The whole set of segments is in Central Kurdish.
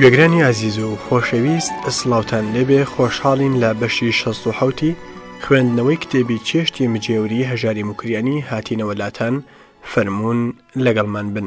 گوێگرانی ئازیز و خۆشەویست ئەسلااوان لێبێ خۆشحاڵین لە بەشی 16 خوێندنەوەی کتێبی چێشتی مجێوری هەژاری مکریانی هاتینەوە لاتان فەرمونون لەگەڵمان بن.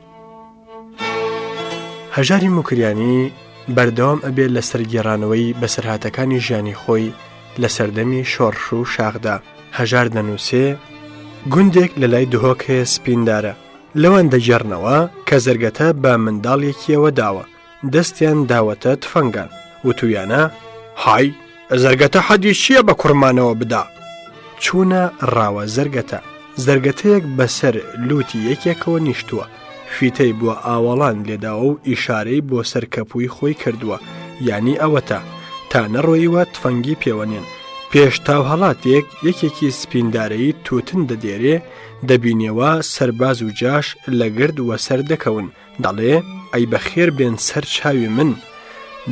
هەژاری موکریانی بەردەوام ئەبێت لەسەر گێڕانەوەی بەسەرهاتەکانی ژیانی خۆی لە سەردەمی شۆڕش و شاخدا هەژار دەنووسێ گوندێک لە لای دهۆک هەیە سپیندارە لەوان دەگێڕنەوە کە زەرگەتە بە منداڵێکیەوە داوە دەستیان داوەتە تفەنگان وتویانە، های، زەرگەتە حەدی چییە بە کوڕمانەوە بدا؟ چوونە ڕاوە زەرگەتە، زەرگەتەیەک بەسەر لووتی یەکێکەوە نیشتووە، فیتەی بۆ ئاوەڵان لێداوە و ئیشارەی بۆ سەر کەپووی خۆی کردووە، یانی ئەوەتا، تا نەڕۆییوە تفەنگی پێوەنێن. پێش تاوهەڵاتێک یەکێکی سپیندارەیی تووتن دەدێرێ، دەبینێوا سەرباز و جاش لە گرد وەسەر دەکەون، دەڵێ ئەی بەخێر بێن سەر چاوی من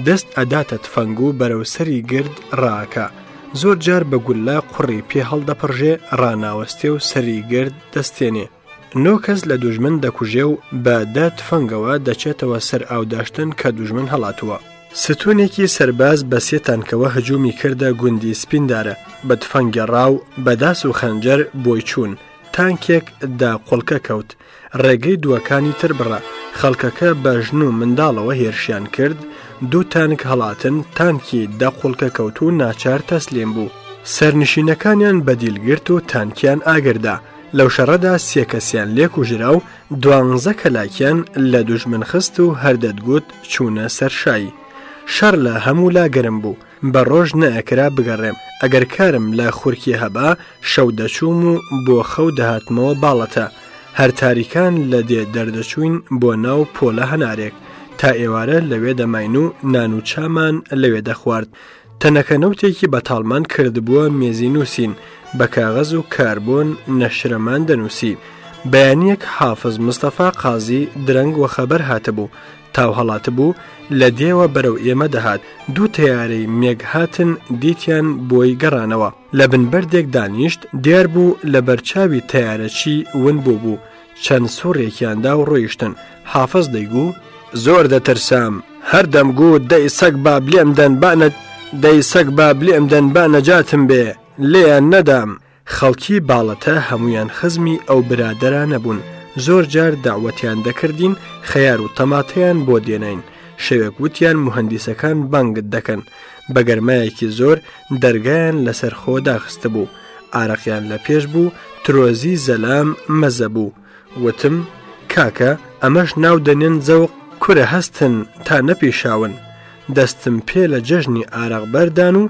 دەست ئەداتە تفەنگ و بەرەو سەری گرد ڕاکە زۆر جار بە گوللە قوڕی پێ هەڵدەپڕژێ ڕناوەستێ و سەری گرد دەستێنێ نۆ کەس لە دوژمن دەکوژێ و بە دە تفەنگەوە دەچێتەوە سەر ئاوداشتن کە دوژمن هەڵاتووە ستونێکی سەرباز بە سێتانکەوە هەجومی کردە گوندی سپیندارە بە تفەنگێ ڕاو بەداس و خەنجەر بۆی چوون تانکێک دا قوڵکە کەوت ڕێگەی دووەکانی تر بڕە، خەڵکەکە بە ژن و منداڵەوە هێرشیان کرد، دوو تانک هەڵاتن، تانکی دە قوڵکە کەوت و ناچار تەسلیم بوو. سەرنشینەکانیان بە دیل گرت و تانکیان ئاگردا، لەو شەڕەدا سێ کەسیان لێ کوژرا و دوانزە کەلاکیان لە دوژمن خست و هەر دەتگوت چوونە سەر شایی. شەڕ لە هەموو لا گەرم بوو. بە ڕۆژ نەئەکرا بگەڕێم، ئەگەر کارم لە خورکیە هەبا، شەو دەچووم و بۆ خەو دەهاتمەوە باڵەتە. هەر تاریکان لە دێ دەردەچووین بۆ ناو پۆلە هەنارێک، تا ئێوارە لەوێ دەماین و نان و چامان لەوێ دەخوارد. تەنەکە نەوتێکی بەتاڵمان کردبووە مێزی نووسین، بە کاغەز و کاربۆن نەشرەمان دەنووسی. بەیانییەک حافز مستەفا قازی درەنگ وەخەبەر هاتبوو، تاو هەڵاتبوو لە دێوە بەرەو ئێمە دەهات دوو تەیارەی مێگ هاتن دیتیان بۆی گەڕانەوە لە بن بەردێک دانیشت دیار بوو لە بەرچاوی تەیارەچی ون بوو بوو چەند سوڕێکیاندا و ڕۆیشتن حافظ دەیگو زۆر دەترسام هەر دەمگو دەی سەگ با بلێم دەن بانە دەی سەگ با بلێم دەن با نەجاتم بێ لێیان نەدام خەڵکی باڵەتە هەموویان خزمی ئەو برادەرانە بوون، زۆر جار دەعوەتیان دەکردین خەیار و تەماتەیان بۆ دێناین، شەوێک وتیان موهەندیسەکان بانگت دەکەن، بە گەرمایەکی زۆر دەرگایان لەسەر خۆ داخستبوو، ئارەقیان لە پێش بوو، ترۆزی زەلام مەزە بوو، وتم، کاکە ئەمەش ناو دەنێن زەوق؟ کورە هەستن تا نەپیشاون، دەستم پێ لە جەژنی ئارەق بەردان و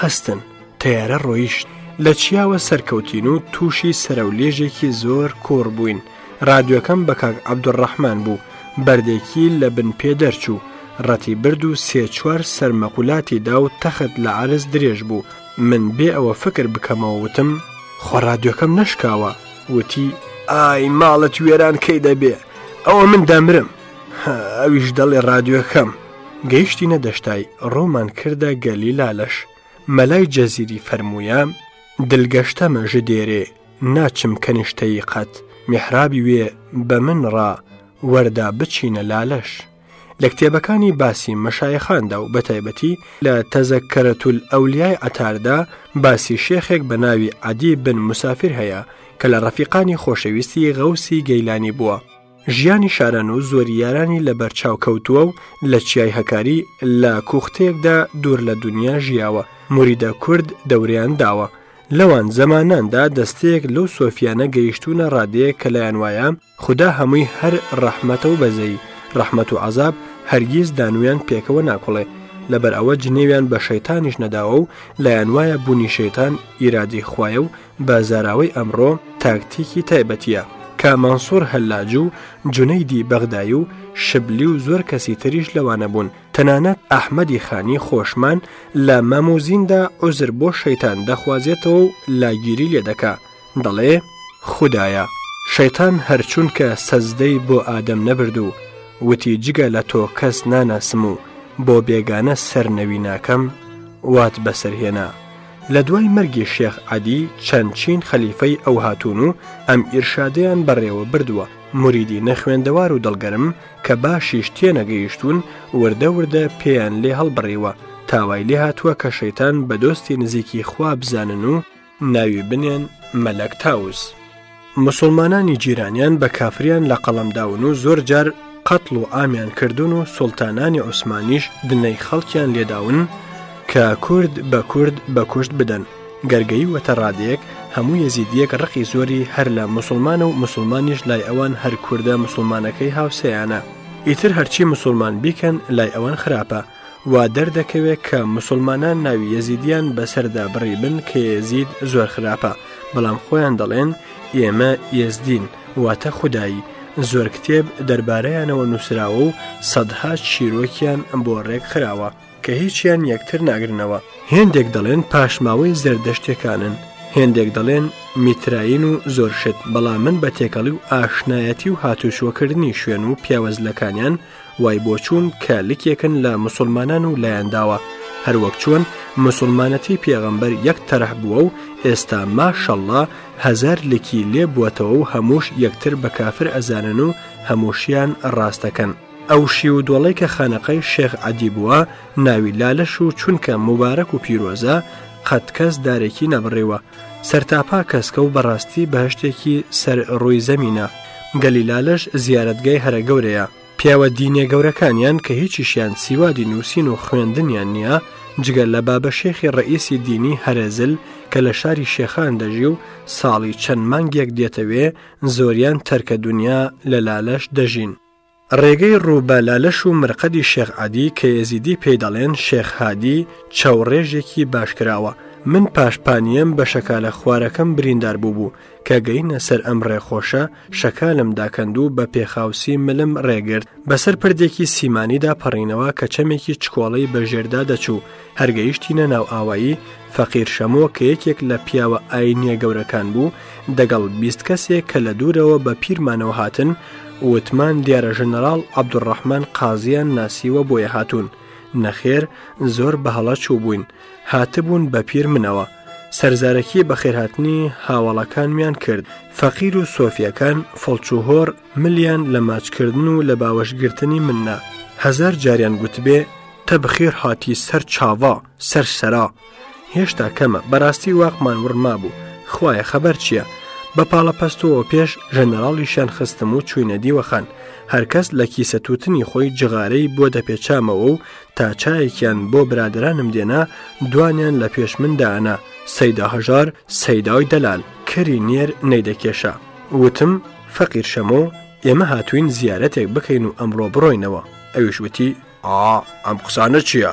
هەستن، تەیارە ڕۆیشت. لە چیاوە سەرکەوتین و تووشی سەرەولێژێکی زۆر کووڕ بووین. ڕادیۆکەم بە کاک عەبدولڕەحمان بوو، بەردێکی لە بن پێ دەرچوو. ڕەتی برد و سێ چوار سەرمەقولاتی دا و تەخت لە عەرز درێژ بوو. من بێ ئەوە فکر بکەمەوە وتم، خۆ ڕادیۆکەم نەشکاوە؟ وتی، ئای ماڵت وێران کەی دەبێ؟ ئەوە من دەمرم. ئەویش دەڵێ ڕادیۆکەم گەیشتینە دەشتای ڕوومان کردە گەلی لالەش مەلای جەزیری فەرموویە دلگەشتەمە ژ دێرێ ناچم کەنیشتەی قەت میحرابی وێ بە من ڕا وەردا بچینە لالەش لە کتێبەکانی باسی مەشایخاندا و بەتایبەتی لە تەزەکەرەتول ئەولیای عتاردا باسی شێخێک بە ناوی عادی بن مسافر هەیە کە لە ڕەفیقانی خۆشەویستی غەوسی گەیلانی بووە ژیانی شاران و زۆری یارانی لە بەرچاو کەوتووە و لە چیای هەکاری لە کوختەیەکدا دوور لە دونیا ژیاوە موریدە کورد دەوریان داوە لەوان زەماناندا دەستەیەک لەو سۆفیانە گەیشتوونە ڕادەیە کە لایەن وایە خدا هەمووی هەر ڕەحمەتە و بەزەی ڕەحمەت و عذاب هەرگیز دانویان پێکەوە ناکوڵێ لەبەر ئەوە جنێویان بە شەیتانیش نەداوە و لایەن وایە بوونی شەیتان ئیرادی خوایە و بە زاراوەی ئەمڕۆ تاکتیکی تایبەتیە کە مەنسوور هەلاج و جونەیدی بەغدای و شبلی و زۆر کەسی تریش لەوانە بوون تەنانەت ئەحمەدی خانی خۆشمان لە مەموزیندا عزر بۆ شەیتان دەخوازێتەوە و لاگیری لێ دەکا دەڵێ خودایە شەیتان هەرچونکە سەزدەی بۆ ئادەم نەبرد و وتی جگە لە تۆ کەس ناناسم و بۆ بێگانە سەر نەوی ناکەم وات بەسەرهێنا لە دوای مەرگی شێخ عەدی چەند چین خەلیفەی ئەو هاتوون و ئەم ئیرشادەیان بەڕێوە بردووە، موریدی نەخوێندەوار و دڵگەرم کە باشیش تێنەگەیشتوون وردە وردە پێیان لێ هەڵبڕیوە، تا وای لێ هاتووە کە شەیتان بە دۆستی نزیکی خوا بزانن و ناوی بنێن مەلەک تاوس. موسوڵمانانی جیرانیان بە کافریان لە قەڵەم داون و زۆر جار قەتڵ و ئامیان کردوون و سوڵتانانی عوسمانیش دنەی خەڵکیان لێداون کە کورد بە کورد بە کوشت بدەن گەرگەی وەتە ڕادەیەک هەموو یەزیدیەک ڕقی زۆری هەر لە مسلمانە و مسلمانیش لای ئەوان هەر کوردە مسلمانەکەی هاوسەیانە ئیتر هەرچی مسلمان بیکەن لای ئەوان خراپە وا دەردەکەوێت کە مسلمانان ناوی یەزیدیان بەسەردا بڕی بن کە یزید زۆر خراپە بەڵام خۆیان دەڵێن ئێمە یزدین واتە خودایی زۆر کتێب دەربارەیانەوە نووسراوە و سەدها چیرۆکیان بۆ ڕێک خراوە کە هیچیان یەکتر ناگرنەوە هێندێک دەڵێن پاشماوەی زەردەشتەکانن هێندێک دەڵێن میتراین و زۆر شت بەڵام من بە تێکەڵی و ئاشنایەتی و هاتوچۆکردنی شوێن و پیاوەزلەکانیان وای بۆ چوون کە لکێکن لە مسوڵمانان و لایەنداوە هەروەک چۆن مسلمانەتی پێغەمبەر یەک تەرح بووە و ئێستا ماشەڵڵا هەزار لکی لێ بووەتەوە و هەمووش یەکتر بە کافر ئەزانن و هەمووشیان ڕاستەکەن. ئەو شی و دۆڵەی کە خانەقای شێخ عەدی بووە ناوی لالەش و چونکە موبارەک و پیرۆزە قەت کەس دارێکی نەبڕیوە سەرتاپا کەسکە و بەڕاستی بەهشتێکی سەر ڕووی زەمینە گەلیلالش زیارەتگای هەرە گەورەیە پیاوە دینێ گەورەکانیان کە هیچیشیان سیوادی نووسین و خوێندنیان نییە جگە لە بابە شێخی ڕئیسی دینی هەرێزل کە لە شاری شێخان دەژی و ساڵی چەند مانگێک دێتەوێ زۆریان تەرکە دنیا لە لالەش دەژین. ڕێگەی ڕوو بە لالش و مرقەدی شێخ عەدی کە یەزیدی پێی دەڵێن شێخ هادی چەو ڕێژێکی باش کراوە من پاشپانییەم بە شەکالە خوارەکەم بریندار بوو بوو کە گەینە سەر ئەم ڕێ خۆشە شەکالم داکەند و بە پێخاوسی ملم ڕێگرت بەسەر پردێکی سیمانیدا پەڕینەوە کە چەمێکی چکۆڵەی بە ژێردا دەچوو هەرگەیشتینە ناو ئاوایی فەقیر شەمۆ کە یەکێک لە پیاوە ئاینیە گەورەکان بوو دەگەڵ بیست کەسێک کە لە دوورەوە بە پیرمانەوە هاتن وتمان دیارە ژەنەراڵ عەبدوڕەحمان قازیان ناسیوە بۆیە هاتوون نەخێر زۆر بەهەڵە چوو بووین هاتبوون بە پیر منەوە سەرزارەکی بەخێرهاتنی هاوڵەکانمیان کرد فەقیر و سۆفیەکان فڵچوهۆر ملیان لە ماچکردن و لە باوەشگرتنی مننا هزار جاریان گوتبێ تە بخێر هاتی سەر چاڤا سەر سەرا هێشتا کەمە بەراستی واقمان وڕما بوو خویە خەبەر چییە بە پاڵە پەستەوە پێش ژەنەراڵیشیان خستم و چوینە دیوەخان هەرکەس لە کیسە توتنی خۆی جغارەی بۆ دەپێچامەوە و تا چایەکیان بۆ برادرانم دێنا دوانیان لە پێش مندانا سەیدا هەژار سەیداوی دەلال کەری نێر نەیدەکێشا وتم فەقیر شەمۆ ئێمە هاتوین زیارەتێک بکەین و ئەمڕۆ بڕۆینەوە ئەویش وتی ئا ئەم قسانە چییە؟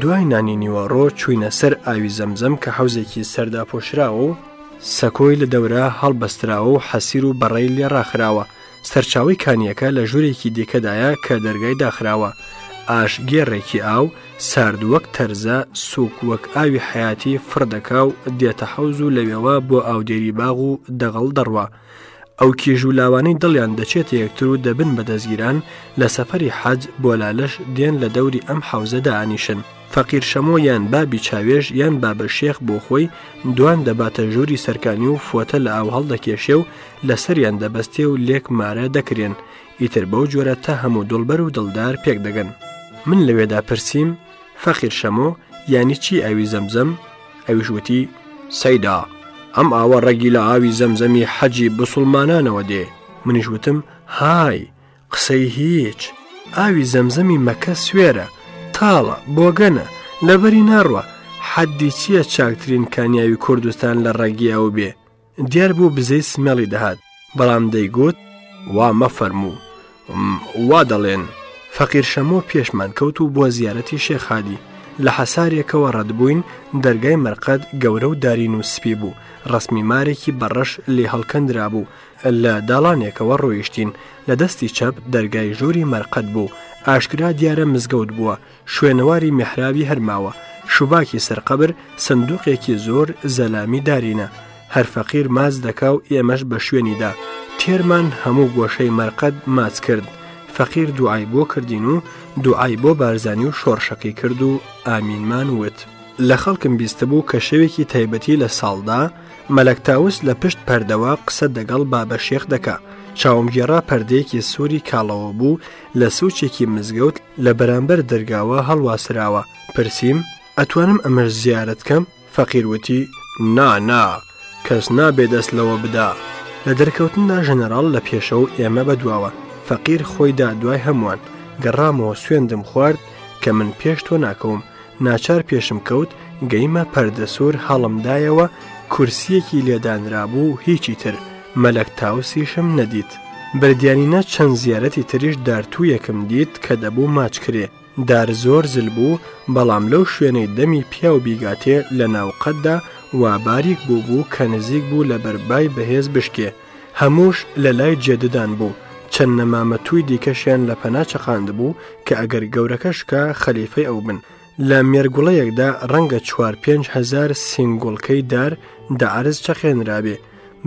دوای نانی نیوەڕۆ چووینە سەر ئاوی زەمزەم کە حەوزێکی سەرداپۆشراوە و سەکۆی لە دەورا هەڵبەستراوە و حەسیر و بەڕەی لێ ڕاخراوە، سەرچاوەی کانییەکە لە ژوورێکی دیکەدایە کە دەرگای داخراوە، ئاش گێڕێکی ئاو، سارد وەک تەرزە، سووک وەک ئاوی حەیاتی فڕ دەکا و دێتە حەوز و لەوێوە بۆ ئاودێری باغ و دەغڵ دەڕوا. ئەو کێژ و لاوانەی دڵیان دەچێتە یەکتر و دەبن بە دەستگیران لە سەفری حەج بۆ لالش دێن لە دەوری ئەم حەوزەدا ئانیشن فەقیر شەمۆ یان بابی چاوێژ یان بابە شێخ بۆ خۆی دوان دەباتە ژووری سەرکانی و فۆتە لە ئاو هەڵدەکێشێ و لەسەریان دەبەستێ و لێک مارە دەکرێن ئیتر بەو جۆرە تا هەموو دڵبەر و دڵدار پێک دەگەن من لەوێدا پرسییم فەقیر شەمۆ یانی چی ئاوی زەمزەم ئەویش وتی، سەیدا! ئەم ئاوە ڕەگی لە ئاوی زەمزەمی حەجی بسوڵمانانەوە دێ، منیش وتم، های، قسەی هیچ! ئاوی زەمزەمی مەکە سوێرە، تاڵە، بۆگەنە، لەبەری ناڕوا، حەدی چییە چاکترین کانیاوی کوردستان لە ڕەگی ئەو بێ؟ دیار بوو بزەی سمێڵی دەهات بەڵام دەیگوت وا مەفەرموو وا دەڵێن فەقیر شەمۆ پێشمان کەوت و بۆ زیارەتی شێخادی لە حەسارێکەوە ڕەتبووین دەرگای مەرقەت گەورە و دارین و سپی بوو ڕسمی مارێکی بەڕەش لێ هەڵکەندرا بوو لە داڵانێکەوە ڕۆیشتین لە دەستی چەپ دەرگای ژووری مەرقەت بوو ئاشکرا دیارە مزگەوت بووە شوێنەواری میحرابی هەر ماوە شوباکی سەر قەبر سندوقێکی زۆر زەلامی دارینە هەر فەقیر ماز دەکا و ئێمەش بە شوێنیدا تێرمان هەموو گۆشەی مەرقەت ماچ کرد فەقیر دوعای بۆ کردین و دوعای بۆ بارزانی و شۆڕشەکەی کرد و ئامینمان وت لە خەڵکم بیستە بوو کە شەوێکی تایبەتی لە ساڵدا مەلەکتاوس لە پشت پەردەوە قسە دەگەڵ بابە شێخ دەکا چاوم گێڕا پەردەیەکی سووری کاڵەوە بوو لە سوچێکی مزگەوت لە بەرامبەر دەرگاوە هەڵواسراوە پرسییم ئەتوانم ئەمەش زیارت کەم فەقیر وتی نا نا کەس نابێ دەست لەوە بدا لە دەرکەوتندا ژەنەراڵ لە پێشە و ئێمە بەدواوە فەقیر خۆیدا دوای هەمووان گەڕامەوە سوێندم خوارد کە من پێش تۆ ناکەوم ناچار پێشم کەوت گەیمە پەردەسوور هەڵمدایەوە کورسیەکی لێدانرابوو هیچی تر مەلەک تاوسیشم نەدیت بردیانینە چەند زیارەتی تریش دارتوویەکم دیت کە دەبوو ماچ کرێ دار زۆر زل بوو بەڵام لەو شوێنەی دەمی پیاو بیگاتێ لە ناوقەتدا وا باریک بوو بوو کە نزیک بوو لە بەربای بەهێز بشکێ هەمووش لە لای جێددان بوو، چەند نەمامەتووی دیکەشیان لە پەنا چەقاندبوو کە ئەگەر گەورەکە شکا خەلیفەی ئەو بن. لە مێرگوڵەیەکدا ڕەنگە چوار پێنج هەزار سینگوڵکەی دار دە عەرز چەقێنرابێ،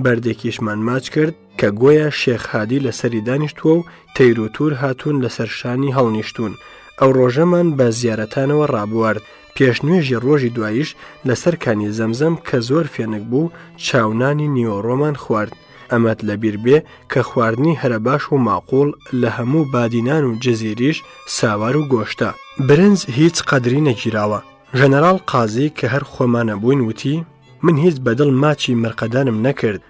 بەردێکیشمان ماچ کرد کە گۆیا شێخ هادی لە سەری دانیشتووە و تەیروتوور هاتوون لە سەر شانی هەڵنیشتوون، ئەو ڕۆژەمان بە زیارەتانەوە ڕابوارد، پێشنوێژی ڕۆژی دواییش لەسەر کانی زەمزەم کە زۆر فێنک بوو چاونانی نیۆڕۆمان خوارد ئەمەت لەبیر بێ کە خواردنی هەرە باش و ماقۆڵ لە هەموو بادینان و جززیریش ساوار و گۆشتە برنج هیچ قەدری نەگیراوە ژەنەراڵ قازی کە هەر خۆمانە بووین وتی من هیچ بەدڵ ماچی مرقەدانم نەکرد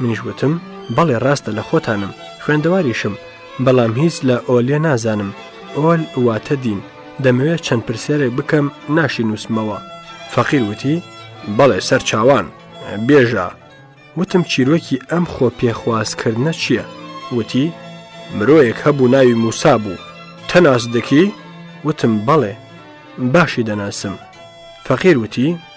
منیش وتم، بەڵێ ڕاستە لە خۆتانم، خوێندەواریشم، بەڵام هیچ لە ئۆلێ نازانم، ئۆل واتە دین، دەمەوێت چەند پرسیارێک بکەم ناشی نووسمەوە. فەقیر وتی، بەڵێ سەرچاوان، بێژە. وتم، چیرۆکی ئەم خۆ پێخوازکردنە چییە؟ وتی، مرۆیەک هەبوو ناوی موسا بوو، تەناس دەکی؟ وتم، بەڵێ باشی دەناسم. فەقیر وتی،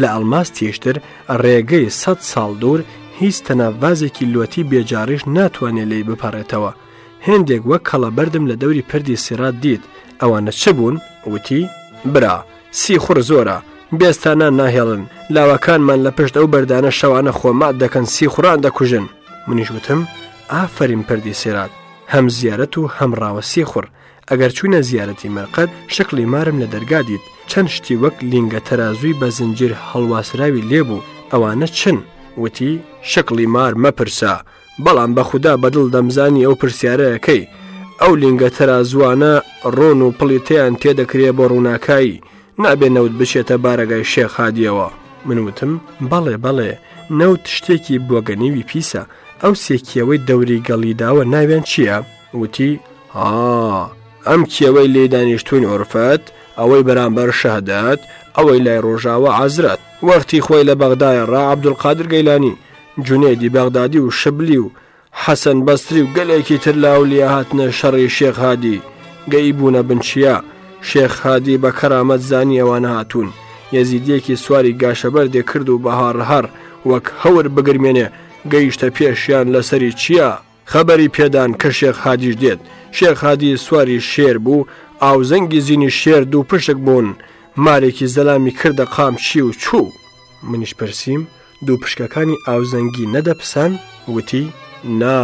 لە ئەڵماس تیژتر ڕێگەی سەد ساڵ دوور هیچ تەنابڤازێکی لۆتی بێجاڕیش ناتوانێت لێی بپەڕێتەوە هێندێک وەک کەڵەبەردم لە دەوری پردی سیرات دیت ئەوانە چ بوون وتی برا سیخوڕ زۆرە بێستانان ناهێڵن لاوەکانمان لە پشت ئەو بەردانە شەوانە خۆمات دەکەن سیخوڕان دەکوژن منیش وتم ئافرین پردی سێرات هەم زیارەت و هەم ڕاوە سیخوڕ ئەگەر چوینە زیارەتی مەرقەد شکڵی مارم لە دەرگا دیت چەند شتی وەک لینگە تەرازووی بە زنجیر هەڵواسراوی لێبوو ئەوانە چن وتی شکڵی مار مەپرسە بەڵام بە خودا بەدڵ دەمزانی ئەو پرسیارەکەی ئەو لینگە تەرازوانە ڕۆن و پڵیتیان تێدەکرێ بۆ ڕووناکایی نابێ نەوت بچێتە بارەگای شێخادیەوە من وتم بەڵێ بەڵێ نەوت شتێکی بۆگەنیوی پیسە ئەو سێکیەوەی دەوری گەڵیداوە ناویان چییە؟ وتی، ئا، ئەم کێوەی لێی دانیشتووین ئۆرفەت، ئەوەی بەرامبەر شەهدەت، ئەوەی لای ڕۆژاوا عەزرەت. وەختی خۆی لە بەغدایە ڕا عەبدولقادر گەیلانی، جونێدی بەغدادی و شبلی و حەسەن بەسری و گەلێکی تر لە ئەولیا هاتنە شەڕی شێخ هادی، گەییبوونە بن چیا. شێخ هادی بە کەرامەت زانی ئەوان هاتوون، یەزیدییەکی سواری گاشەبەردێ کرد و بە هەڕهەڕ وەک هەور بگرمێنێ گەیشتە پێشیان لەسەری چیا. خەبەری پێدان کە شێخ هادیش دێت، شێخ هادی سواری شێر بوو، ئاوزەنگی زینی شێر دوو پشک بوون، مارێکی زەلامی کردە قامچی و چوو. منیش پرسیم، دوو پشکەکانی ئاوزەنگی نەدەپسان؟ وتی، نا،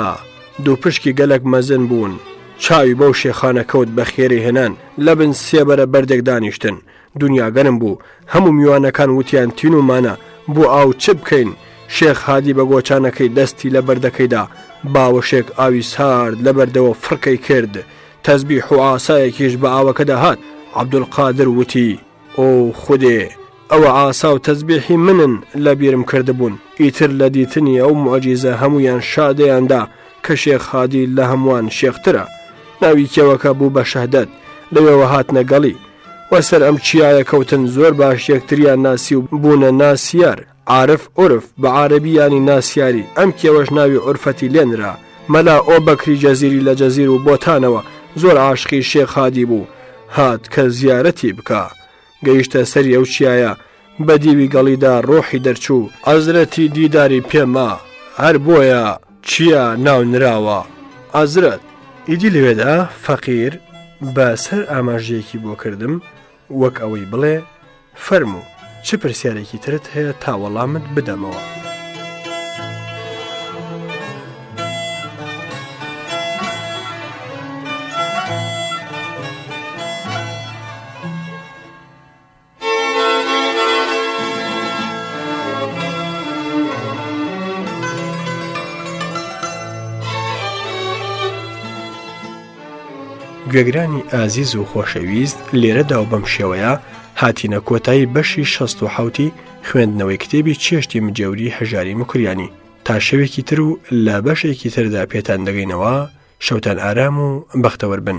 دوو پشکی گەلەک مەزن بوون. چاوی بەو شێخانە کەوت بە خێرێ هێنان لە بن سێبەرە بەردێک دانیشتن. دنیا گەرم بوو هەموو میوانەکان وتیان تین و مانە بۆ ئاو چ بکەین شێخ هادی بە گۆچانەکەی دەستی لە بەردەکەیدا باوەشێک ئاوی سارد لە بەردەوە فڕکەی کرد تەزبی حوعاسایەکیش بە ئاوەکەدا هات عبدولقادر وتی ئۆ خودێ ئەوە ئاسا و تەزبیحی منن لە بیرم کردبوون ئیتر لە دیتنی ئەو معجیزە هەمویان شادەیاندا کە شێخ هادی لە هەمووان شێخترە ناوی کێوەکە بوو بە شەهدەت لەوێوە هاتنە گەڵی و سەر ئەم چیایە کەوتن زۆر باش یەکتریان ناسی و بوونە ناسیار، عارف عورف، بە عارەبی یانی ناسیاری، ئەم کێوەش ناوی عورفەتی لێ نرا، مەلا ئۆ بەکری جەزیری لە جەزیر و بۆتانەوە زۆر عاشقی شێخ هادی بوو، هات کە زیارەتی بکا. گەیشتە سەری ئەو چیایە، بە دیوی گەڵیدا ڕۆحی دەرچوو. عەزرەتی دیداری پێ ما. هەر بۆیە چیا ناو نراوە، عەزرەت. ئیدی لەوێدا فەقیر بە سەر ئاماژەیەکی بۆ کردم وەک ئەوەی بڵێ، فەرموو، چ پرسیارێکی ترت هەیە تا وەڵامت بدەمەوە؟ گوێگرانی ئازیز و خۆشەویست لێرەدا و بەم شێوەیە هاتینە کۆتایی بەشی 16 خوێندنەوەی کتێبی چێشتی مجێوری هەژاری مکریانی تا شەوێکی تر و لە بەشێکی تردا پێتان دەگەینەوە شەوتان ئارام و بەختەوەربن